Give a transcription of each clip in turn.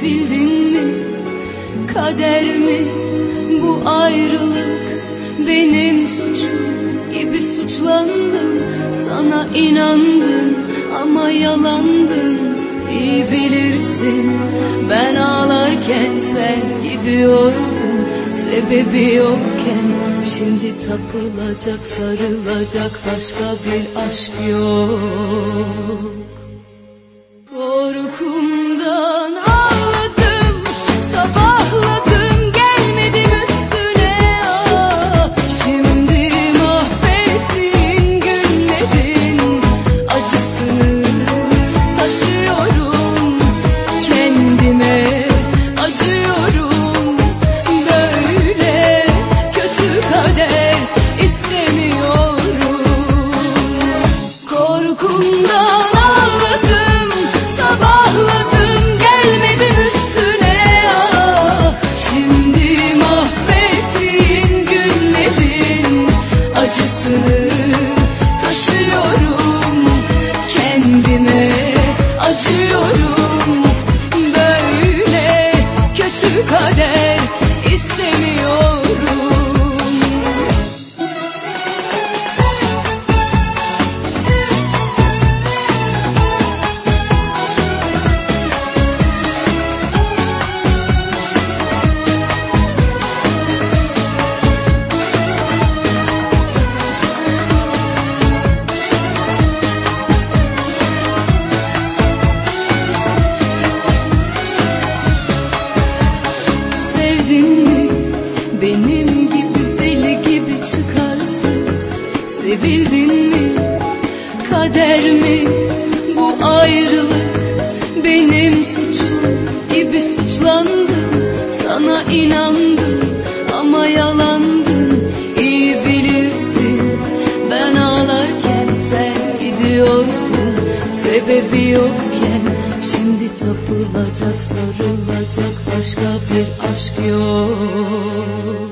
sevildin mi? Kader mi? Bu ayrılık benim suçum gibi suçlandım Sana inandım ama yalandın İyi bilirsin ben ağlarken sen gidiyordun. Sebebi yokken şimdi tapılacak sarılacak başka bir aşk yok. Kader benim gibi deli gibi çıkarsız. Sevildin mi? Kader mi? Bu ayrılık benim suçum gibi suçlandım Sana inandım ama yalandın iyi bilirsin Ben ağlarken sen gidiyordun. Sebebi yokken tapılacak sarılacak başka bir aşk yok.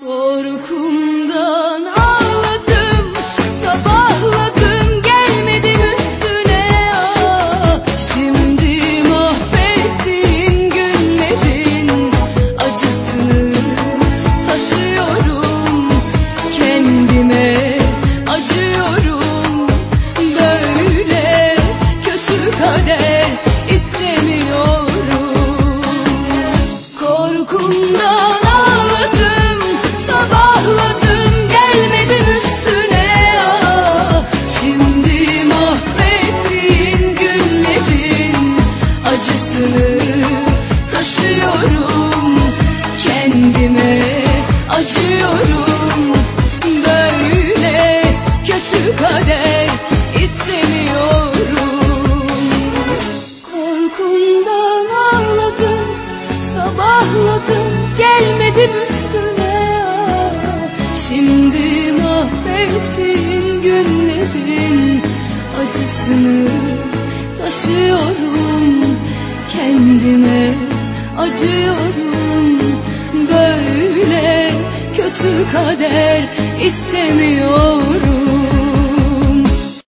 Korkumdan Oh, sabahladım gelmedim üstüne. Şimdi mahvettiğin günlerin acısını. Taşıyorum kendime acıyorum. Böyle kötü kader istemiyorum